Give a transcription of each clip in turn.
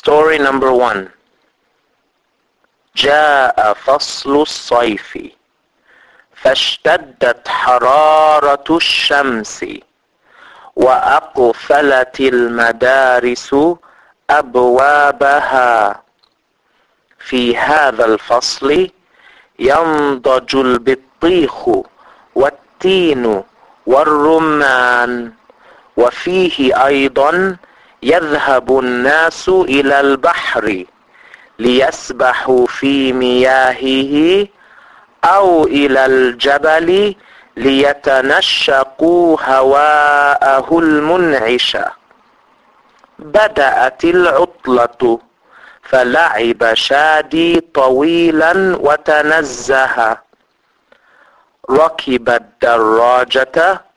Story number one. جاء فصل الصيف فاشتدت حرارة الشمس وأقفلت المدارس أبوابها في هذا الفصل ينضج البطيخ والتين والرمان وفيه أيضا يذهب الناس إلى البحر ليسبحوا في مياهه أو إلى الجبل ليتنشقوا هواءه المنعش. بدأت العطلة فلعب شادي طويلا وتنزه. ركب الدراجة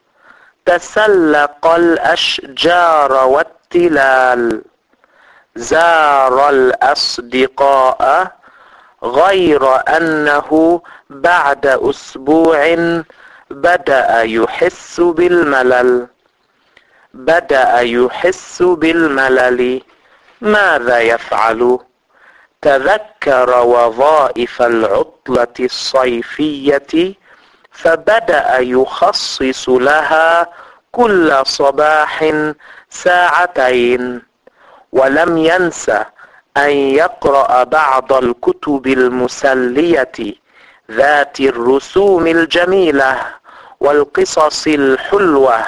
تسلق الأشجار والتلال زار الأصدقاء غير أنه بعد أسبوع بدأ يحس بالملل. بدأ يحس بالملل. ماذا يفعل؟ تذكر وظائف العطلة الصيفية فبدأ يخصص لها كل صباح ساعتين ولم ينس أن يقرأ بعض الكتب المسلية ذات الرسوم الجميلة والقصص الحلوة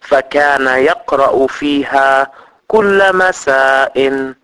فكان يقرأ فيها كل مساء.